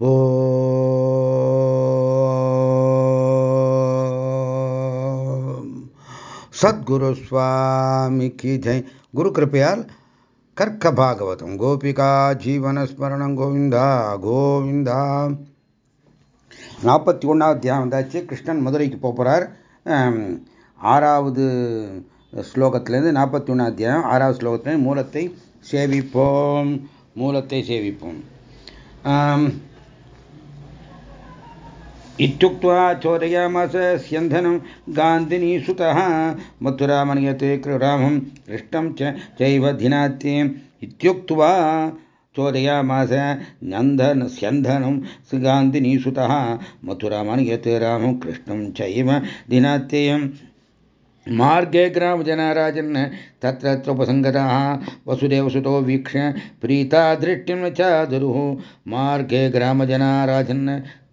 ஓம். சத்குரு சுவாமிக்கு கி ஜெய். குரு கிருப்பையால் கர்க்க பாகவதம். கோபிகா ஜீவன ஸ்மரணம் கோவிந்தா கோவிந்தா. நாற்பத்தி ஒன்றாவது தியானம் வந்தாச்சு. கிருஷ்ணன் மதுரைக்கு போகிறார் ஆறாவது ஸ்லோகத்திலேருந்து நாற்பத்தி ஒன்றாவது தியானம் ஆறாவது ஸ்லோகத்திலேருந்து மூலத்தை சேவிப்போம். மூலத்தை சேவிப்போம். इत्युक्त्वा चोदयामास स्यन्धनं गान्धिनीसुतः मथुरामनियते रामं हृष्टं च चैव धिनात्ये। इत्युक्त्वा चोदयामास नन्दन स्यन्धनं गान्धिनीसुतः मथुरामनियते रामं कृष्णं चैव दिनात्ययम् मार्गे ग्रामजनाराजन् तत्र तत्रोपसङ्गताः वसुदेवसुतो वीक्ष्य प्रीता दृष्टिं च दुरुः मार्गे ग्रामजनाराजन्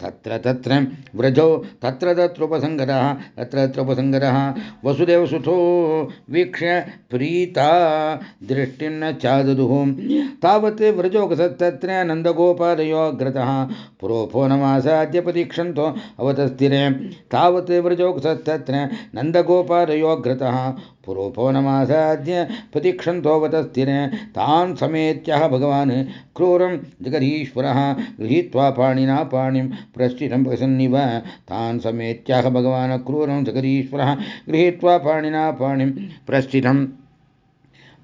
तत्र तत्र व्रजौ तत्र तत्रोपसङ्गतः तत्र तत्रोपसङ्गतः वसुदेवसुतो वीक्ष्य प्रीता दृष्टिं न चादुः तावत् व्रजोकसत्तत्र नन्दगोपादयोऽग्रतः पुरोफोनमासाद्य प्रतीक्षन्तो अवतस्थिरे तावत् व्रजोकसत्तत्र नन्दगोपादयोऽग्रतः पुरोपवनमासाद्य प्रतीक्षन्तोऽवतस्थिरे तान् समेत्यः भगवान् क्रूरं जगदीश्वरः गृहीत्वा पाणिना पाणिं प्रस्थितं प्रसन्निव तान् समेत्याह भगवान् क्रूरं जगदीश्वरः गृहीत्वा पाणिना पाणिं प्रस्थितं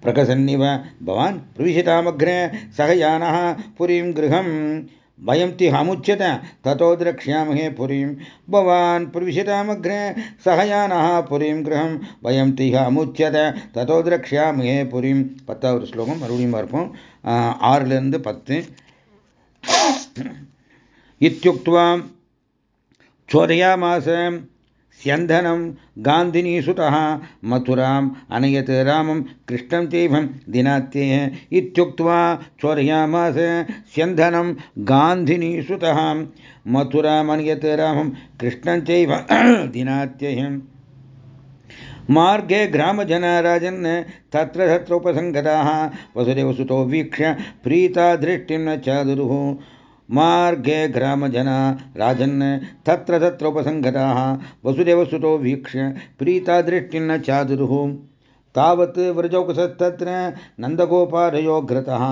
प्रकसन्निव भवान् प्रविशतामग्रे सह यानः पुरीं गृहम् वयं तिहमुच्यत ततो द्रक्ष्यामहे पुरीं भवान् प्रविशतामग्रे सह यानः पुरीं गृहं वयं तिह अमुच्यत ततो द्रक्ष्यामहे புரியும் பத்தாவது ஸ்லோகம் மறுபடியும் பார்ப்போம் ஆறுலேருந்து பத்து इत्युक्त्वा चोदयामास स्यन्धनं गान्धिनीसुतः मथुराम् अनयत् रामं कृष्णं चैवं दिनात्येः इत्युक्त्वा चोरयामास स्यन्धनं गान्धिनीसुतः मथुरामनयत् रामं कृष्णं चैव दिनात्येः। मार्गे ग्रामजना राजन् तत्र तत्रोपसङ्गताः वसुदेवसुतो वीक्ष्य प्रीता दृष्टिं न चादुरुः मार्गे ग्रामजना राजन् तत्र तत्रोपसङ्गताः वसुदेवसुतो वीक्ष्य प्रीता दृष्टिन्न चादुरुः तावत् व्रजौकसस्तत्र नन्दगोपालयोग्रतः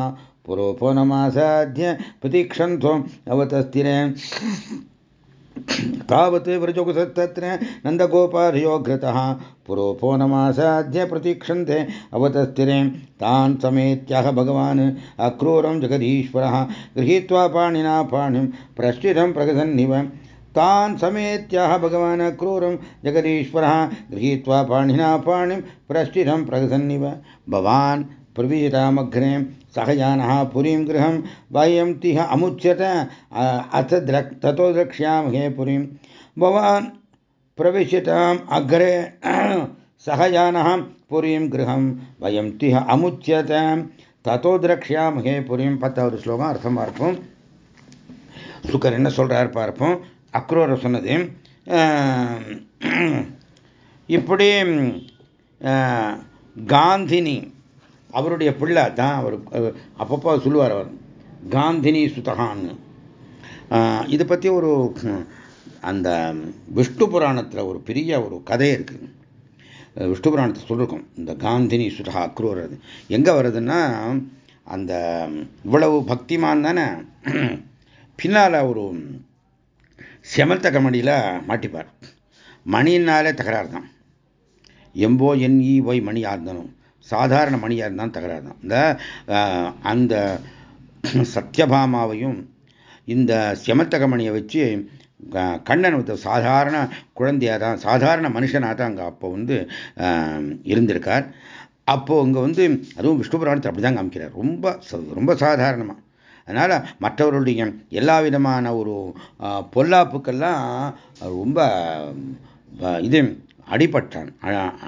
पुरोपनमासाद्य प्रतीक्षन्त्वम् अवतस्थिरे। तावत् व्रजोगसत्तत्र नन्दगोपालयोग्रतः पुरोपोनमासाद्य प्रतीक्षन्ते अवतस्थिरे। तान् समेत्याह भगवान् अक्रूरं जगदीश्वरः। गृहीत्वा पाणिना पाणिं प्रश्चितं प्रगसन्निव। तान् समेत्याह भगवान् क्रूरं जगदीश्वरः। गृहीत्वा पाणिना पाणिं प्रश्चितं प्रगसन्निव। भवान् प्रविजतामग्रे सहयानः पुरीं गृहं वयं तिह अमुच्यत अथ द्रक् ततो द्रक्ष्यामहे पुरीं भवान् प्रविशताम् अग्रे सहयानः पुरीं गृहं वयं तिह अमुच्यत தத்தோ திரக்ஷாமகே புரியும் பத்தாவது ஸ்லோகம் அர்த்தம் பார்ப்போம் சுக்கர் என்ன சொல்றார் பார்ப்போம் அக்ரோர சொன்னது இப்படி காந்தினி அவருடைய பிள்ளை தான் அவர் அப்பப்போ சொல்லுவார் அவர் காந்தினி சுதகான்னு இதை பற்றி ஒரு அந்த விஷ்ணு புராணத்தில் ஒரு பெரிய ஒரு கதை இருக்குது விஷ்ணு புராணத்தை சொல்லிருக்கோம் இந்த காந்தினி சுதகா அக்ரூர் அது எங்கே வருதுன்னா அந்த இவ்வளவு பக்திமான் தானே பின்னால் ஒரு செமத்த கமடியில் மாட்டிப்பார். மணியினாலே தகராறு தான் எம்போ என்இ ஒய் மணியாக இருந்தனும் சாதாரண மணியாக இருந்தால் தகராறு தான். இந்த அந்த சத்யபாமாவையும் இந்த செமத்தகமணியை வச்சு கண்ணன் வந்து சாதாரண குழந்தையாக தான் சாதாரண மனுஷனாக தான் அங்கே அப்போ வந்து இருந்திருக்கார். அப்போது இங்கே வந்து அதுவும் விஷ்ணு புராணத்தை அப்படி தான் காமிக்கிறார். ரொம்ப ரொம்ப சாதாரணமாக அதனால் மற்றவர்களுடைய எல்லா விதமான ஒரு பொல்லாப்புக்கெல்லாம் ரொம்ப இது அடிபட்டான்.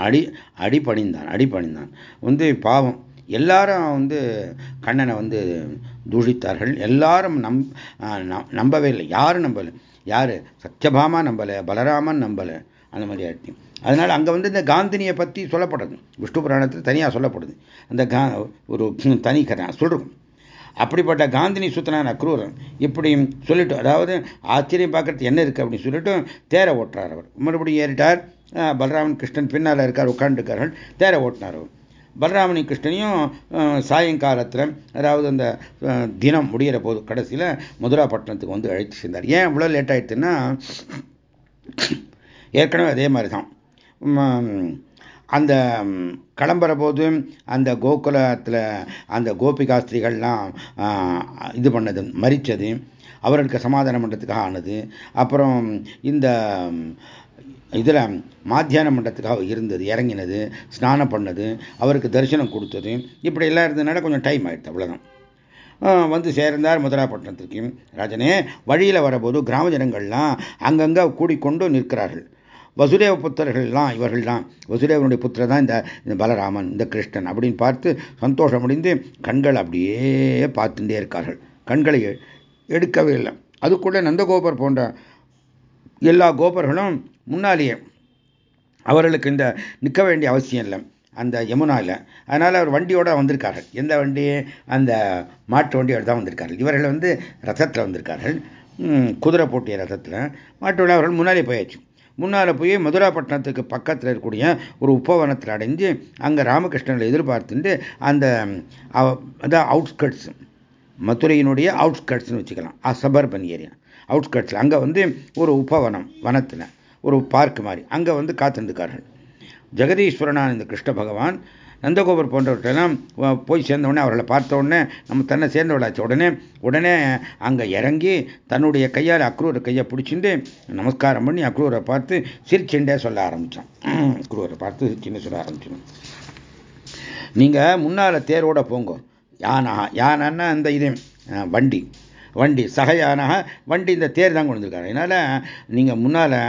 அடி அடிபணிந்தான் அடிபணிந்தான். வந்து பாவம். எல்லாரும் வந்து கண்ணனை வந்து தூஷித்தார்கள். எல்லாரும் நம் நம்பவே இல்லை. யாரும் நம்பலை. யார்? சத்யபாமா நம்பலை பலராமன் நம்பலை. அந்த மாதிரி ஆயிடுச்சு. அதனால் அங்கே வந்து இந்த காந்தினியை பற்றி சொல்லப்படுது விஷ்ணு புராணத்தில் தனியாக சொல்லப்படுது. அந்த கா ஒரு தனி கதை சொல்கிறோம் அப்படிப்பட்ட காந்தினி சுத்தனான அக்ரூரன் இப்படி சொல்லிட்டு அதாவது ஆச்சரியம் பார்க்கறது என்ன இருக்குது அப்படின்னு சொல்லிட்டு தேரை ஓட்டுறார் அவர். மறுபடியும் ஏறிட்டார். பலராமன் கிருஷ்ணன் பின்னால் இருக்கார் உட்காந்துருக்கார்கள் தேரை ஓட்டினார் பலராமனி பலராமணி கிருஷ்ணனையும் சாயங்காலத்தில் அதாவது அந்த தினம் முடிகிற போது கடைசியில் மதுராப்பட்டினத்துக்கு வந்து அழைத்து சேர்ந்தார். ஏன் இவ்வளோ லேட் ஆயிடுச்சுன்னா ஏற்கனவே அதே மாதிரி தான் அந்த கிளம்புற போது அந்த கோகுலத்தில் அந்த கோபிகாஸ்திரிகள்லாம் இது பண்ணது மறித்தது அவர்களுக்கு சமாதானம் பண்ணுறதுக்காக ஆனது அப்புறம் இந்த இதில் மாத்தியான மண்டத்துக்காக இருந்தது இறங்கினது ஸ்நானம் பண்ணது அவருக்கு தரிசனம் கொடுத்தது. இப்படி எல்லாம் இருந்ததுனால கொஞ்சம் டைம் ஆயிடுது அவ்வளோதான் வந்து சேர்ந்தார் முதலாப்பட்டினத்திற்கும் ராஜனே வழியில் வரபோது கிராம ஜனங்கள்லாம் அங்கங்கே கூடிக்கொண்டு நிற்கிறார்கள். வசுதேவ புத்தர்கள்லாம் இவர்கள் தான் வசுதேவனுடைய புத்திர தான் இந்த பலராமன் இந்த கிருஷ்ணன் அப்படின்னு பார்த்து சந்தோஷம் அடைந்து கண்கள் அப்படியே பார்த்துட்டே இருக்கார்கள். கண்களை எடுக்கவே இல்லை. அது கூட நந்தகோபர் போன்ற எல்லா கோபர்களும் முன்னாலேயே அவர்களுக்கு இந்த நிற்க வேண்டிய அவசியம் இல்லை. அந்த யமுனாவில் அதனால் அவர் வண்டியோட வந்திருக்கார்கள். எந்த வண்டி அந்த மாட்டு வண்டியோட தான் வந்திருக்கார்கள். இவர்கள் வந்து ரதத்தில் வந்திருக்கார்கள். குதிரை போட்டிய ரதத்தில் மாட்டு வண்டி அவர்கள் முன்னாலே போயாச்சு. முன்னால் போய் மதுராப்பட்டினத்துக்கு பக்கத்தில் இருக்கக்கூடிய ஒரு உப்பவனத்தில் அடைஞ்சு அங்கே ராமகிருஷ்ணனை எதிர்பார்த்துட்டு அந்த அதான் அவுட்ஸ்கட்ஸ் மதுரையினுடைய அவுட்ஸ்கட்ஸ்னு வச்சுக்கலாம். சபர்பன் ஏரியா அவுட்ஸ்கட்ஸில் அங்கே வந்து ஒரு உபவனம் வனத்தில். ஒரு பார்க் மாதிரி. அங்கே வந்து காத்திருந்துக்கார்கள். ஜெகதீஸ்வரனான இந்த கிருஷ்ண பகவான் நந்தகோபர் போன்றவற்றெல்லாம் போய் சேர்ந்த உடனே அவர்களை பார்த்த உடனே நம்ம தன்னை சேர்ந்தவளாச்சு உடனே உடனே அங்கே இறங்கி தன்னுடைய கையால் அக்ரூரை கையை பிடிச்சிட்டு நமஸ்காரம் பண்ணி அக்ரூரை பார்த்து சிரிச்சுண்டே சொல்ல ஆரம்பித்தான் அக்ரூரை பார்த்து சிரிச்சுன்னு சொல்ல ஆரம்பிச்சோம் நீங்கள் முன்னால் தேரோட போங்க. யானா யானைன்னா அந்த இது வண்டி. வண்டி சகையானாக வண்டி இந்த தேர் தான் கொண்டு வந்திருக்காரு அதனால் நீங்கள் முன்னால்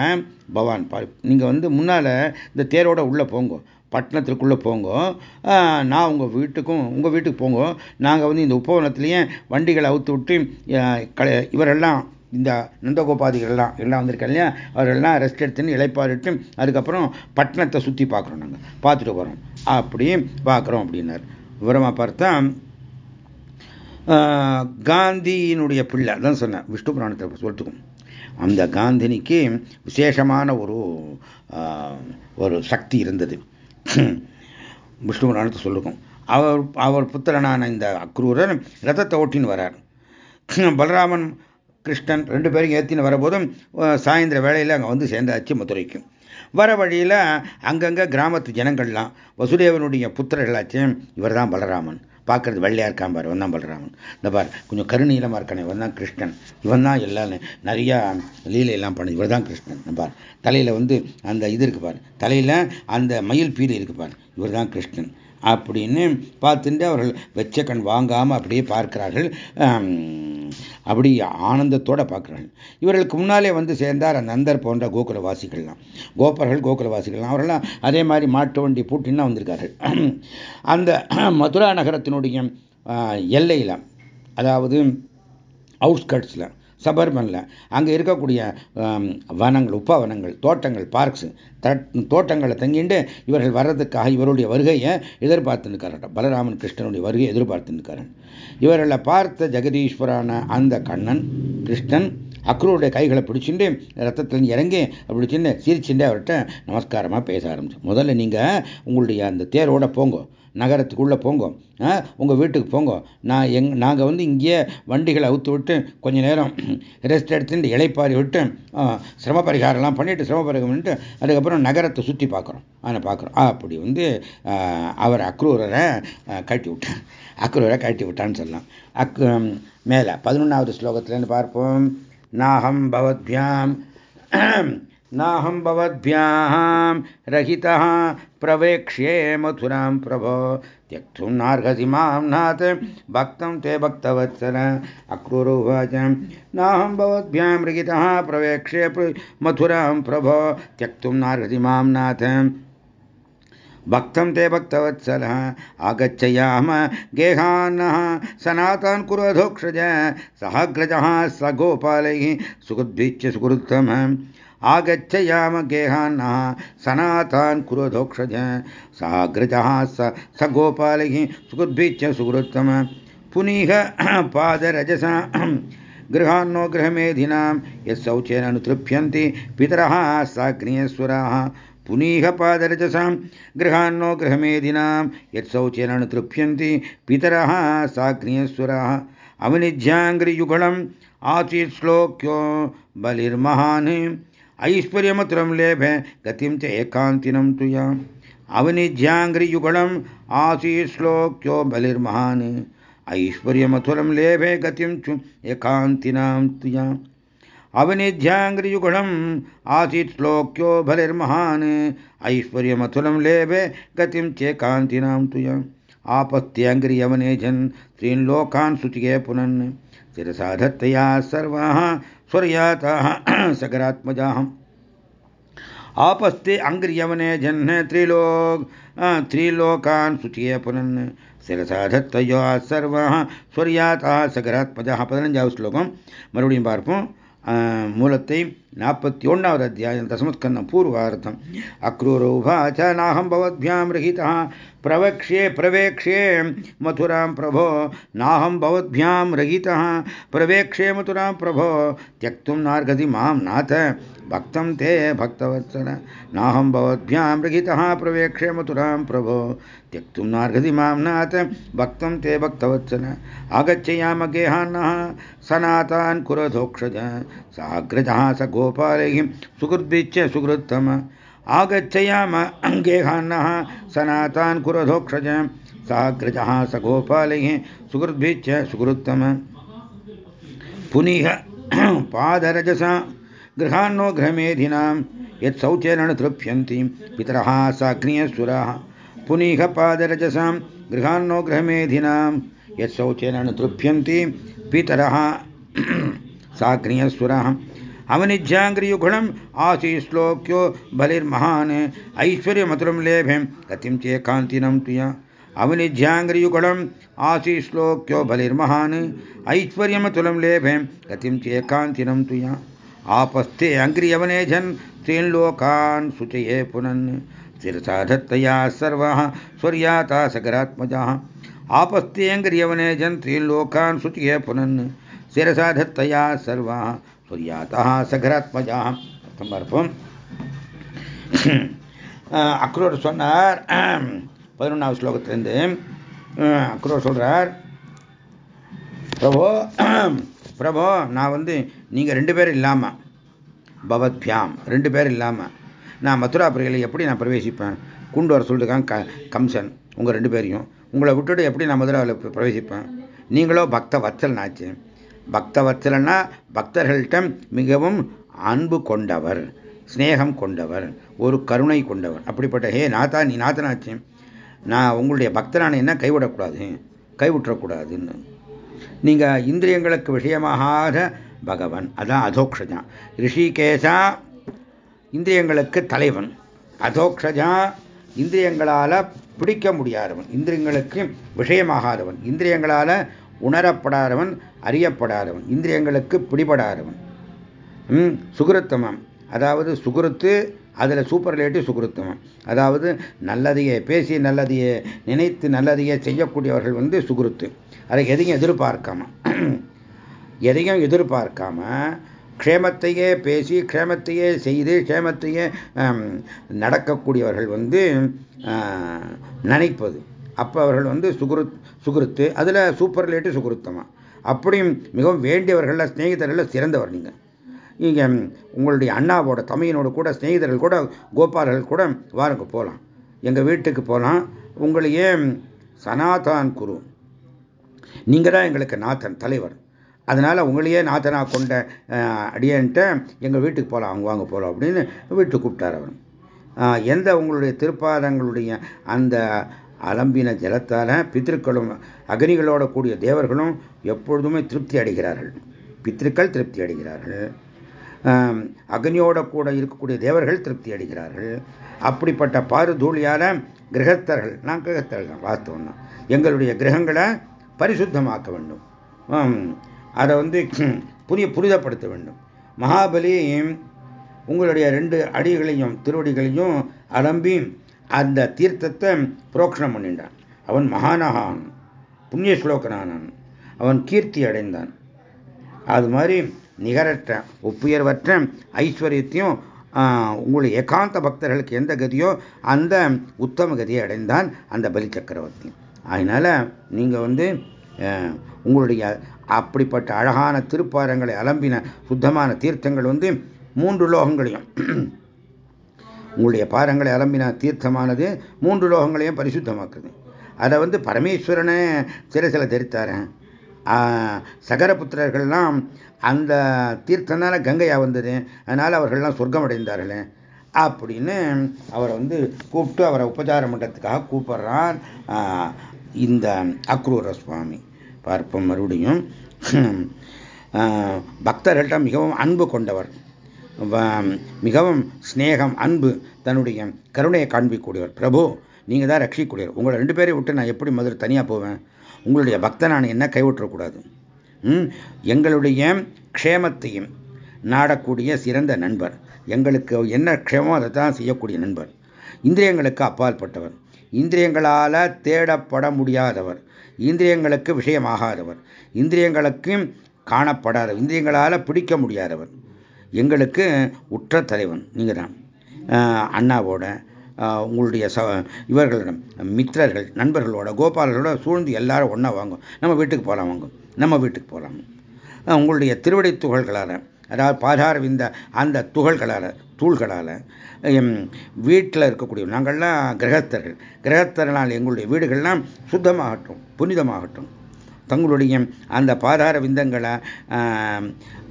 பவான் நீங்கள் வந்து முன்னால் இந்த தேரோட உள்ளே போங்க பட்டணத்துக்குள்ளே போங்க நான் உங்கள் வீட்டுக்கும் உங்கள் வீட்டுக்கு போங்க. நாங்கள் வந்து இந்த உப்பவனத்துலேயே வண்டிகளை அவுத்து விட்டு இவரெல்லாம் இந்த நந்தகோபாதிகள்லாம் எல்லாம் வந்திருக்காங்க இல்லையா? அவர்கள்லாம் ரெஸ்ட் எடுத்துன்னு இழைப்பாரிட்டு அதுக்கப்புறம் பட்டணத்தை சுற்றி பார்க்குறோம் நாங்கள் பார்த்துட்டு வரோம் அப்படி பார்க்குறோம் அப்படின்னார். விவரமாக பார்த்தா காந்தியினுடைய பிள்ளை. தான் சொன்னேன். விஷ்ணு புராணத்தை சொல்லிட்டுக்கும் அந்த காந்தினிக்கு விசேஷமான ஒரு ஒரு சக்தி இருந்தது. விஷ்ணு புராணத்தை சொல்லிருக்கும் அவர் அவர் புத்திரனான இந்த அக்ரூரன் ரதத்தை ஓட்டின்னு வரார். பலராமன் கிருஷ்ணன் ரெண்டு பேரும் ஏற்றின்னு வரபோதும் சாயந்தர வேளையில் அங்கே வந்து சேர்ந்தாச்சு மதுரைக்கும் வர வழியில் அங்கங்கே கிராமத்து ஜனங்கள்லாம் வசுதேவனுடைய புத்திரர்களாச்சும் இவர் தான் பலராமன். பார்க்கறது வெள்ளையா இருக்கான் பாரு இவன் தான் பலராமன் இந்த பார் கொஞ்சம் கருநீளமாக இருக்கானே இவன் தான் கிருஷ்ணன். இவன் தான் எல்லாம் நிறையா லீலையெல்லாம் பண்ணு இவர் தான் கிருஷ்ணன் பார் தலையில் வந்து அந்த இது இருக்கு பாரு தலையில் அந்த மயில் பீடு இருக்கு பாரு இவர் தான் கிருஷ்ணன். அப்படின்னு பார்த்துட்டு அவர்கள் வெச்ச கண் வாங்காமல் அப்படியே பார்க்கிறார்கள். அப்படி ஆனந்தத்தோட பார்க்கிறார்கள். இவர்களுக்கு முன்னாலே வந்து சேர்ந்தார் நந்தர் போன்ற கோகுலவாசிகள்லாம். கோபர்கள் கோகுலவாசிகள்லாம் அவர்கள்லாம் அதே மாதிரி மாட்டு வண்டி பூட்டின்னா வந்திருக்கார்கள். அந்த மதுரா நகரத்தினுடைய எல்லையில் அதாவது அவுட்ஸ்கட்ஸில் சபர்மனில் அங்கே இருக்கக்கூடிய வனங்கள் உப்பவனங்கள் தோட்டங்கள் பார்க்ஸ் தோட்டங்களை தங்கிண்டு இவர்கள் வர்றதுக்காக இவருடைய வருகையை எதிர்பார்த்து நிற்கிறார்கள் பலராமன் கிருஷ்ணனுடைய வருகையை எதிர்பார்த்து நிற்கிறார்கள் இவர்களை பார்த்த ஜெகதீஸ்வரான அந்த கண்ணன் கிருஷ்ணன் அக்ரூருடைய கைகளை பிடிச்சிட்டு ரத்தத்தில் இறங்கி பிடிச்சிட்டு சிரிச்சுட்டு அவர்கிட்ட நமஸ்காரமாக பேச ஆரம்பிச்சு முதல்ல நீங்கள் உங்களுடைய அந்த தேரோட போங்க. நகரத்துக்குள்ளே போங்க. உங்கள் வீட்டுக்கு போங்க. நான் எங் நாங்கள் வந்து இங்கேயே வண்டிகளை அவுத்து விட்டு கொஞ்ச நேரம் ரெஸ்ட் எடுத்துட்டு இலைப்பாரி விட்டு சிரம பரிகாரம்லாம் பண்ணிவிட்டு சிரம பரிகாரம் பண்ணிட்டு அதுக்கப்புறம் நகரத்தை சுற்றி பார்க்குறோம் அதை பார்க்குறோம் அப்படி வந்து அவர் அக்ரூரரை கட்டி விட்டான் அக்ரூரை கட்டி விட்டான்னு சொல்லலாம். அக் மேலே. பதினொன்றாவது ஸ்லோகத்துலேருந்து பார்ப்போம். நாகம் பவத்யாம் नाहं भवद्भ्यां रहितः प्रवेक्ष्ये मथुरां प्रभो। त्यक्तुं नार्हसि माँ नाथ, भक्तं ते भक्तवत्सल अक्रूरुवाच नाहं भवद्भ्यां रहितः प्रवेक्ष्ये मथुरां प्रभो। त्यक्तुं नार्हसि माँ नाथ, भक्तं ते भक्तवत्सलः आगच्छयाम गेहान्नः सनातान् कुरधोक्षज सहग्रजः स गोपालैः सुकृत्तमः आगच्छयाम गेहान्नः सनातान् कुरधोक्षज साग्रजः स स गोपालैः सुकृद्भिच्च सुकृत्तम पुनीह पादरजसा गृहान्नो गृहमेधिनां यत्शौचेन अनुतृप्यन्ति पितरः साग्नेश्वराः पुनीह पादरजसां गृहान्नो गृहमेधिनां यत्शौचेन अनुतृप्यन्ति पितरः साग्नेश्वराः अवनिज्याङ्घ्रियुगलम् आसीत् श्लोक्यो बलिर्महान् ऐश्वर्यमतुरं लेभे गतिं च एकान्तिनं तुया अवनिज्याङ्घ्रियुगलम् आसीत् श्लोक्यो बलिर्महान्। ऐश्वर्यमथुरं लेभे गतिं चु एकान्तिनां तुया अवनिध्याङ्घ्रियुगुणम् आसीत् श्लोक्यो बलिर्महान्। ऐश्वर्यमथुरं लेभे गतिं चेकान्तिनां तुया आपत्त्यङ्घ्रियवनेजन्, त्रीन् लोकान् पुनन्। शिरसा सर्वाः स्वर्याताः सगरात्मजाः आपस्ते अङ्घ्रियवने जह्न त्रिलोक त्रिलोकान् शुचिये पुनन् சிரசாதத்தையோ சர்வா ஸ்வரியாத்தா சகராத்மஜா பதினஞ்சாவது ஸ்லோகம் மறுபடியும் பார்ப்போம் மூலத்தை ನಾಲ್ಪತ್ತಿ ಒಣ್ಣಾವದ ಅಧ್ಯಾಯ ದಶಮಸ್ಕನ್ನ ಪೂರ್ವಾರ್ಧಂ ಅಕ್ರೂರೌ ಭಾಚ ನಾಹಂ ಭವದ್ಭ್ಯಾಂ ರಹಿತಃ ಪ್ರವಕ್ಷ್ಯೆ ಪ್ರವೇಕ್ಷ್ಯೆ ಮಥುರಾಂ ಪ್ರಭೋ ನಾಹಂ ಭವದ್ಭ್ಯಾಂ ರಹಿತಃ ಪ್ರವೇಕ್ಷ್ಯೆ ಮಥುರಾಂ ಪ್ರಭೋ ತ್ಯಕ್ತು ನಾರ್ಗತಿ ಮಾಂ ನಾಥ ಭಕ್ತಂ ತೇ ಭಕ್ತವತ್ಸಲ ನಾಹಂ ಭವದ್ಭ್ಯಾಂ ರಹಿತಃ ಪ್ರವೇಕ್ಷ್ಯೆ ಮಥುರಾಂ ಪ್ರಭೋ त्यक्तुं नार्हति माँ नाथ भक्तं ते भक्तवत्सन आगच्छयामगेहान्नः सनातान् कुरधोक्षज साग्रजः स गोपालैः सुकृद्भिश्च सुकृत्तम। आगच्छयाम गेहान्नः सनातान् कुरधोक्षज। साग्रजः स गोपालैः सुकृद्भिश्च सुकृत्तम। पुनीह, पादरजसा, गृहान्नो गृहमेधिनां यत्शौचेन तृप्यन्ति। पितरः साग्नियसुराः पुनीह, पादरजसां, गृहान्नो गृहमेधिनां यत्शौचेन तृप्यन्ति। पितरः साग्नियसुराः अवनिज्याङ्ग्रियुगुणम् आसीश्लोक्यो बलिर्महान् ऐश्वर्यमधुरं लेभे गतिं चेकान्तिनं तुया। अवनिज्याङ्ग्रियुगुणम् आसीश्लोक्यो बलिर्महान् ऐश्वर्यमतुलं लेभे गतिं चेकान्तिनं तुया। आपस्थे अङ्ग्रियवनेजन् त्रीन् लोकान् शुचये पुनन्। शिरसा दत्तया सर्वाः स्वर्याता सगरात्मजाः। आपस्थे अङ्ग्रियवनेजन् त्रीन् लोकान् शुचये पुनन्। शिरसा दत्तया सर्वाः சொரியாத்தா சகராத்மஜா. அர்த்தம் பார்ப்போம். அக்ரோர் சொன்னார். பதினொன்றாவது ஸ்லோகத்திலேருந்து அக்ரோர் சொல்கிறார் பிரபோ பிரபோ நான் வந்து நீங்கள் ரெண்டு பேரும் இல்லாமல் பவத்பியாம் ரெண்டு பேர் இல்லாமல் நான் மதுராபுரிகளை எப்படி நான் பிரவேசிப்பேன்? குண்டு வர சொல்லிருக்காங்க க கம்சன் உங்கள் ரெண்டு பேரையும். உங்களை விட்டுட்டு எப்படி நான் மதுராவில் பிரவேசிப்பேன்? நீங்களோ பக்த வத்சல் நாச்சு பக்தவத்சலன்னா பக்தர்கள்ட்ட மிகவும் அன்பு கொண்டவர் ஸ்னேகம் கொண்டவர் ஒரு கருணை கொண்டவர். அப்படிப்பட்ட ஹே நாத்தா நீ நாத்தனாச்சு நான் உங்களுடைய பக்தனான என்ன கைவிடக்கூடாது? கைவிட்டுறக்கூடாதுன்னு. நீங்கள் இந்திரியங்களுக்கு விஷயமாகாத பகவன் அதான் அதோக்ஷஜா. ரிஷிகேஷா இந்திரியங்களுக்கு தலைவன் அதோக்ஷஜா இந்திரியங்களால் பிடிக்க முடியாதவன் இந்திரியங்களுக்கு விஷயமாகாதவன். இந்திரியங்களால் உணரப்படாதவன் அறியப்படாதவன் இந்திரியங்களுக்கு பிடிபடாதவன். சுகுருத்தமம். அதாவது சுகுருத்து அதில் சூப்பர் லேட்டு சுகுருத்தமம். அதாவது நல்லதையே பேசி நல்லதையே நினைத்து நல்லதையே செய்யக்கூடியவர்கள் வந்து சுகுருத்து. அதை எதையும் எதிர்பார்க்காம. எதையும் எதிர்பார்க்காம க்ஷேமத்தையே பேசி க்ஷேமத்தையே செய்து க்ஷேமத்தையே நடக்கக்கூடியவர்கள் வந்து நினைப்பது. அப்போ அவர்கள் வந்து சுகுருத் சுகுருத்து அதில் சூப்பர் லேட்டு சுகுருத்தமாக அப்படியும் மிகவும் வேண்டியவர்களில் ஸ்நேகிதர்களில் சிறந்தவர் நீங்கள் நீங்கள் உங்களுடைய அண்ணாவோட தமையனோட கூட ஸ்நேகிதர்கள் கூட கோபாலர்கள் கூட வாருங்க போகலாம் எங்கள் வீட்டுக்கு போகலாம் உங்களையே சனாதான் குரு. நீங்கள் தான் எங்களுக்கு நாத்தன் தலைவர். அதனால் உங்களையே நாத்தனாக கொண்ட அடியன்ட்ட எங்கள் வீட்டுக்கு போகலாம் அவங்க வாங்க போகலாம் அப்படின்னு வீட்டுக்கு கூப்பிட்டார் அவர். எந்த உங்களுடைய திருப்பாதங்களுடைய அந்த அலம்பின ஜலத்தால் பித்திருக்களும் அக்னிகளோட கூடிய தேவர்களும் எப்பொழுதுமே திருப்தி அடைகிறார்கள். பித்திருக்கள் திருப்தி அடைகிறார்கள். அக்னியோட கூட இருக்கக்கூடிய தேவர்கள் திருப்தி அடைகிறார்கள். அப்படிப்பட்ட பாரு தூளியால் கிரகஸ்தர்கள் நான் கிரகஸ்தர்கள் தான் வாஸ்தவம்னா எங்களுடைய கிரகங்களை பரிசுத்தமாக்க வேண்டும். அதை வந்து புரிய புனிதப்படுத்த வேண்டும். மகாபலி உங்களுடைய ரெண்டு அடிகளையும் திருவடிகளையும் அலம்பி அந்த தீர்த்தத்தை புரோக்ஷணம் பண்ணிட்டான். அவன் மகானகான் புண்ணிய ஸ்லோகனானான் அவன் கீர்த்தி அடைந்தான். அது மாதிரி நிகரற்ற ஒப்புயர்வற்ற ஐஸ்வர்யத்தையும் உங்களுடைய ஏகாந்த பக்தர்களுக்கு எந்த கதியோ அந்த உத்தம கதியை அடைந்தான் அந்த பலி சக்கரவர்த்தி. அதனால் நீங்கள் வந்து உங்களுடைய அப்படிப்பட்ட அழகான திருப்பாரங்களை அலம்பின சுத்தமான தீர்த்தங்கள் வந்து மூன்று லோகங்களையும் உங்களுடைய பாரங்களை அலம்பின தீர்த்தமானது மூன்று லோகங்களையும் பரிசுத்தமாக்குது. அதை வந்து பரமேஸ்வரனே சில சில தரித்தாரன் சகரபுத்திரர்கள்லாம் அந்த தீர்த்தனால கங்கையா வந்தது. அதனால் அவர்கள்லாம் சொர்க்கம் அடைந்தார்களே அப்படின்னு அவரை வந்து கூப்பிட்டு அவரை உபச்சார மண்டலத்துக்காக கூப்பிடுறார் இந்த அக்ரூர சுவாமி. பார்ப்போம் மறுபடியும். பக்தர்கள்ட்ட மிகவும் அன்பு கொண்டவர். மிகவும் ஸ்னேகம் அன்பு தன்னுடைய கருணையை காண்பிக்கூடியவர் பிரபு நீங்கள் தான் ரட்சிக்கூடியவர் உங்களை ரெண்டு பேரை விட்டு நான் எப்படி மதுரை தனியாக போவேன்? உங்களுடைய பக்தனான என்ன கைவிட்டக்கூடாது எங்களுடைய க்ஷேமத்தையும் நாடக்கூடிய சிறந்த நண்பர். எங்களுக்கு என்ன க்ஷேமோ அதை தான் செய்யக்கூடிய நண்பர். இந்திரியங்களுக்கு அப்பாற்பட்டவர். இந்திரியங்களால் தேடப்பட முடியாதவர். இந்திரியங்களுக்கு விஷயமாகாதவர். இந்திரியங்களுக்கும் காணப்படாத இந்திரியங்களால் பிடிக்க முடியாதவர். எங்களுக்கு உற்ற தலைவன் நீங்கள் தான். அண்ணாவோட உங்களுடைய ச இவர்களிடம் மித்திரர்கள் நண்பர்களோட கோபாலர்களோட சூழ்ந்து எல்லாரும் ஒன்றா வாங்கும் நம்ம வீட்டுக்கு போகலாம் வாங்கும் நம்ம வீட்டுக்கு போகலாம் உங்களுடைய திருவடி துகள்களால் அதாவது பாதார விந்த அந்த துகள்களால் தூள்களால் வீட்டில் இருக்கக்கூடிய நாங்கள்லாம் கிரகஸ்தர்கள். கிரகஸ்தர்களால் எங்களுடைய வீடுகள்லாம் சுத்தமாகட்டும் புனிதமாகட்டும். தங்களுடைய அந்த பாதார விந்தங்களை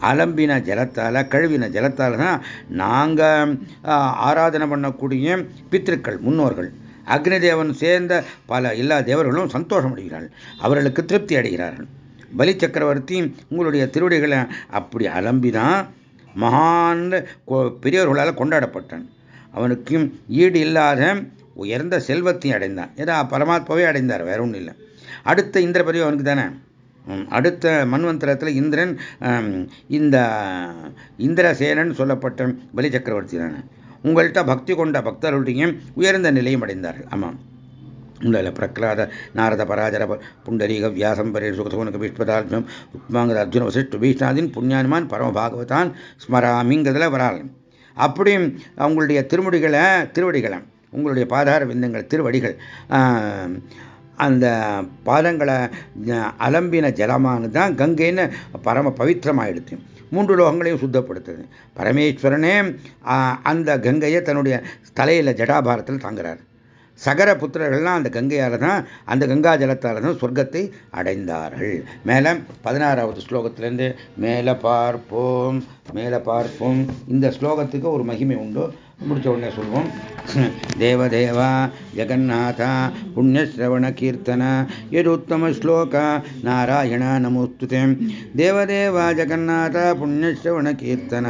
அலம்பின ஜலத்தால் கழுவின ஜலத்தால் தான் நாங்கள் ஆராதனை பண்ணக்கூடிய பித்திருக்கள் முன்னோர்கள். அக்னிதேவன் சேர்ந்த பல எல்லா தேவர்களும் சந்தோஷம் அடைகிறார்கள் அவர்களுக்கு திருப்தி அடைகிறார்கள். பலி சக்கரவர்த்தி உங்களுடைய திருவடிகளை அப்படி அலம்பிதான் மகான் பெரியவர்களால் கொண்டாடப்பட்டான். அவனுக்கும் ஈடு இல்லாத உயர்ந்த செல்வத்தையும் அடைந்தான். ஏதா பரமாத்மாவே அடைந்தார் வேற ஒன்றும் இல்லை. அடுத்த இந்திர பதிவு அவனுக்கு தானே? அடுத்த மன்வந்தரத்தில் இந்திரன் இந்த இந்திரசேனன் சொல்லப்பட்ட பலி சக்கரவர்த்தி தானே? உங்கள்கிட்ட பக்தி கொண்ட பக்தர்களுடைய உயர்ந்த நிலையும் அடைந்தார்கள். ஆமாம். உள்ள பிரகலாத நாரத பராஜர புண்டரீக வியாசம் பரே சுகசோனக பீஷ்பதார்ஜம் உப்மாங்கத அர்ஜுன வசிஷ்டு பீஷ்ணாதின் புண்ணியானுமான் பரமபாகவதான் ஸ்மராமிங்கிறதுல வராள். அப்படி அவங்களுடைய திருமுடிகளை திருவடிகளை உங்களுடைய பாதார விந்தங்கள் திருவடிகள் அந்த பாதங்களை அலம்பின ஜலமானது தான் கங்கைன்னு பரம பவித்திரமாயிடுது மூன்று லோகங்களையும் சுத்தப்படுத்துது. பரமேஸ்வரனே அந்த கங்கையை தன்னுடைய தலையில் ஜடாபாரத்தில் தாங்குறார். சகர புத்திரர்கள்லாம் அந்த கங்கையால் தான் அந்த கங்கா ஜலத்தால் தான் சொர்க்கத்தை அடைந்தார்கள். மேலே பதினாறாவது ஸ்லோகத்திலேருந்து மேலே பார்ப்போம் மேலே பார்ப்போம். இந்த ஸ்லோகத்துக்கு ஒரு மகிமை உண்டு. முடிச்ச உடனே சொல்லுவோம் தேவதேவா ஜெகநாதா புண்ணியசிரவண கீர்த்தன எதுத்தம ஸ்லோக நாராயண நமோஸ்துதே தேவதேவா ஜெகநாத புண்ணியசிரவண கீர்த்தன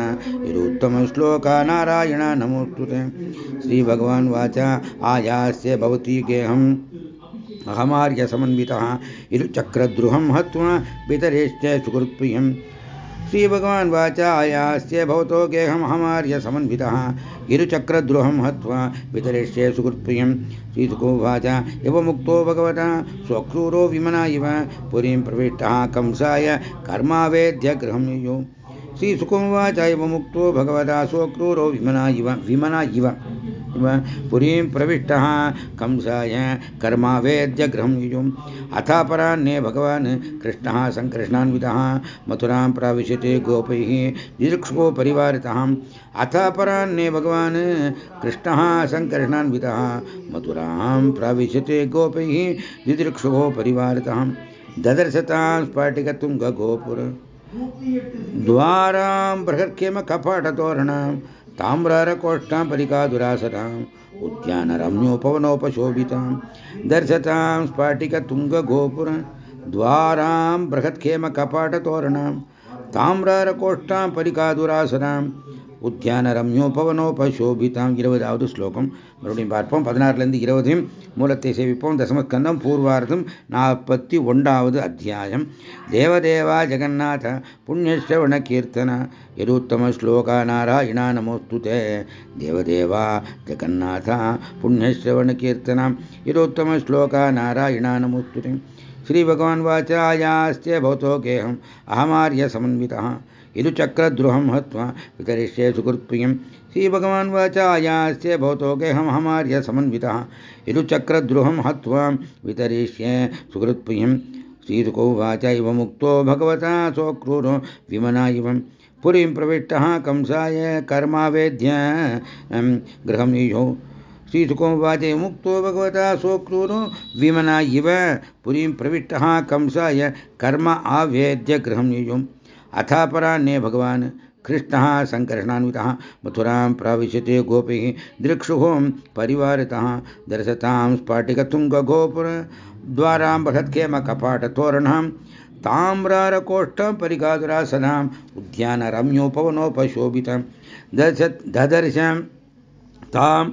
எதுத்தம ஸ்லோக நாராயண நமோஸ்துதே ஸ்ரீ பகவான் வாச்ச ஆயாஸ்ய பவதி கேகம் अहमार्य समन्वितः इरुचक्रद्रुहं हत्वा पितरेश्च सुकृत्प्रियम् श्रीभगवान् वाचा आयास्य भवतो गेहमहमार्य समन्वितः। गिरुचक्रद्रुहं हत्वा पितरेश्चे सुकृत्प्रियं श्रीसुकोवाच इव मुक्तो भगवता, स्वक्रूरो विमना इव। पुरीं प्रविष्टः कंसाय कर्मावेद्य गृहं युयु। श्रीसुकोवाच इव मुक्तो भगवता, स्वक्रूरो विमना इव। विमना इव। पुरीं प्रविष्टः कंसाय कर्मावेद्य गृहं युयुम् अथापरान्ने भगवान् कृष्णः सङ्कृष्णान्वितः मथुरां प्राविशते गोपैः दिदृक्षुको परिवारितः अथापरान्ने भगवान् कृष्णः सङ्कृष्णान्वितः मथुरां प्राविशते गोपैः दिदृक्षुको परिवारितः ददर्शतां स्फाटिकतुङ्गगोपुर द्वारां बृहत्केमकपाटतोरणां ताम्रारकोष्ठां परिकादुरासनाम् उद्यानरम्योपवनोपशोभितां दर्शतां स्फाटिकतुङ्गगोपुर द्वारां बृहत्खेमकपाटतोरणां ताम्रारकोष्ठां परिकादुरासनाम् உத்தியான ரம்யோபவனோபசோபிதாம் இருபதாவது ஸ்லோகம் மறுபடியும் பார்ப்போம் பதினாறுலேருந்து இருபது மூலத்தை சேவிப்போம் தசமஸ்கந்தம் பூர்வார்த்தம் நாற்பத்தி ஒன்றாவது அத்தியாயம் தேவதேவா ஜெகநாத புண்ணியஸ்ரவண கீர்த்தன यदुत्तम श्लोका नारायणा नमोस्तुते देवदेवा जगन्नाथ पुण्यश्रवण कीर्तनम यदुत्तम श्लोका नारायणा नमोस्तुते श्रीभगवान् वाच आयास्ते भवतो गेहम् अहमार्यसमन्वितः यदुचक्रद्रुहं हत्वा वितरिष्ये सुकृत्प्रियम्। श्रीभगवान् वाच आयास्ते भवतो गेहमहमार्यसमन्वितः यदुचक्रद्रुहं हत्वा वितरिष्ये सुकृत्प्रियम्। श्रीसुकोवाच इव मुक्तो भगवता सोऽक्रूरो विमना इवम्। पुरीं प्रविष्टः कंसाय कर्मावेद्य गृहं युयौ श्रीसुकोवाच मुक्तो भगवता सोऽक्रूरो विमना इव। पुरीं प्रविष्टः कंसाय कर्म आवेद्य, गृहं युयुम् अथापराह्ने भगवान् कृष्णः सङ्कर्षणान्वितः मथुरां प्राविशते गोपैः दृक्षुः परिवारितः दर्शतां स्फाटिकतुङ्गगोपुर द्वारां बृहत्केमकपाटतोरणं ताम्रारकोष्ठं परिगादुरासनाम् उद्यानरम्योपवनोपशोभितं दर्श ददर्श तां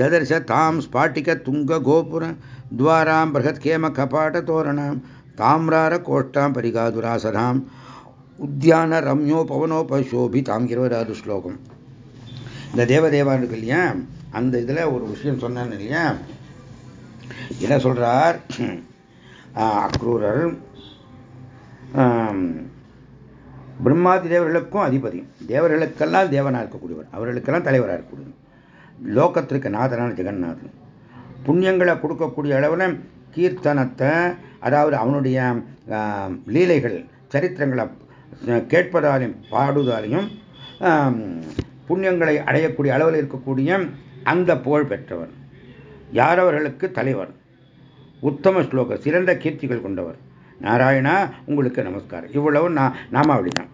ददर्श तां स्फाटिकतुङ्गगोपुरद्वारां बृहत्केमकपाटतोरणं ताम्रारकोष्ठां परिगादुरासनाम् உத்தியான இருபதாவது ஸ்லோகம். இந்த தேவதேவா இருக்கு இல்லையா அந்த இதில் ஒரு விஷயம் சொன்னேன் இல்லையா? என்ன சொல்றார்? அக்ரூரர் பிரம்மாதி தேவர்களுக்கும் அதிபதி. தேவர்களுக்கெல்லாம் தேவனாக இருக்கக்கூடியவர். அவர்களுக்கெல்லாம் தலைவராக இருக்கக்கூடியவர். லோகத்திற்கு நாதனான ஜெகநாதன். புண்ணியங்களை கொடுக்கக்கூடிய அளவில் கீர்த்தனத்தை அதாவது அவனுடைய லீலைகள் சரித்திரங்களை கேட்பதாலையும் பாடுவதாலையும் புண்ணியங்களை அடையக்கூடிய அளவில் இருக்கக்கூடிய அந்த புகழ் பெற்றவர். யாரவர்களுக்கு தலைவர்? உத்தம ஸ்லோக சிறந்த கீர்த்திகள் கொண்டவர். நாராயணா உங்களுக்கு நமஸ்காரம். இவ்வளவு நான் நாமாவளி தான்.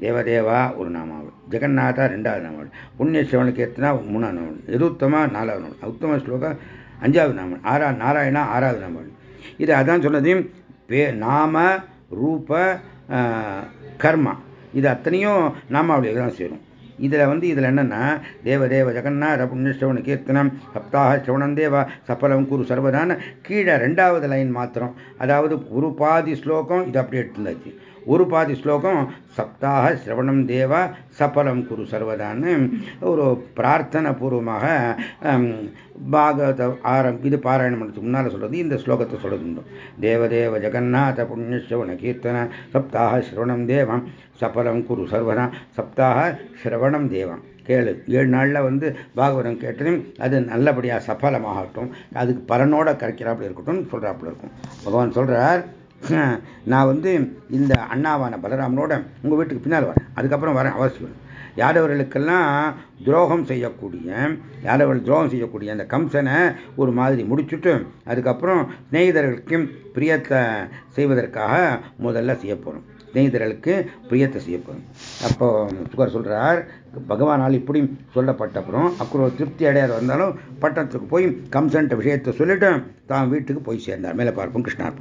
தேவதேவா ஒரு நாமாவளி. ஜெகநாதா ரெண்டாவது நாமாவளி. புண்ணிய சிவனுக்கு ஏற்றினா மூணாவது நாமாவளி. எதுத்தமா நாலாவது நாமாவளி. உத்தம ஸ்லோக அஞ்சாவது நாமாவளி. ஆறா நாராயணா ஆறாவது நாமாவளி. இது அதான் சொன்னதையும் பே நாம ரூப கர்மா. இது அத்தனையும் நாமாவளியில் தான் சேரும் இதில் வந்து இதில் என்னென்னா தேவதேவ ஜெகநாத புண்ணியஸ்ரவண கீர்த்தனம் சப்தாக சிரவணம் தேவா சப்பலம் குரு சர்வதான கீழே ரெண்டாவது லைன் மாத்திரம். அதாவது ஒரு பாதி ஸ்லோகம் இது அப்படியே எடுத்துருந்தாச்சு. ஒரு பாதி ஸ்லோகம் சப்தாக சிரவணம் தேவா சபலம் குரு சர்வதான்னு. ஒரு பிரார்த்தனை பூர்வமாக பாகவத ஆரம் இது பாராயணம் பண்ணுறதுக்கு முன்னால் சொல்கிறது இந்த ஸ்லோகத்தை சொல்கிறது தேவதேவ ஜெகநாத புண்ணியஸ்ரவண கீர்த்தன சப்தாக சிரவணம் தேவம் சபலம் குரு சர்வதா சப்தாக சிரவணம் தேவம் கேளு. ஏழு நாளில் வந்து பாகவதம் கேட்டதும் அது நல்லபடியாக சஃபலமாகட்டும் அதுக்கு பலனோட கரைக்கிறாப்புல இருக்கட்டும் சொல்கிறாப்புல இருக்கும். பகவான் சொல்கிறார் நான் வந்து இந்த அண்ணாவான பலராமனோட உங்கள் வீட்டுக்கு பின்னால் வரேன். அதுக்கப்புறம் வரேன் அவசியம் யாதவர்களுக்கெல்லாம் துரோகம் செய்யக்கூடிய யாதவர்கள் துரோகம் செய்யக்கூடிய அந்த கம்சனை ஒரு மாதிரி முடிச்சுட்டு அதுக்கப்புறம் சிநேகிதர்களுக்கும் பிரியத்தை செய்வதற்காக முதல்ல செய்ய போகிறோம் சிநேகிதர்களுக்கு பிரியத்தை செய்ய போகிறோம் அப்போ சுகர் சொல்கிறார் பகவானால் இப்படி சொல்லப்பட்டப்புறம் அப்புறம் திருப்தி அடையாத வந்தாலும் பட்டணத்துக்கு போய் கம்சன்ட்ட விஷயத்தை சொல்லிட்டு தான் வீட்டுக்கு போய் சேர்ந்தார். மேலே பார்ப்போம் கிருஷ்ணார்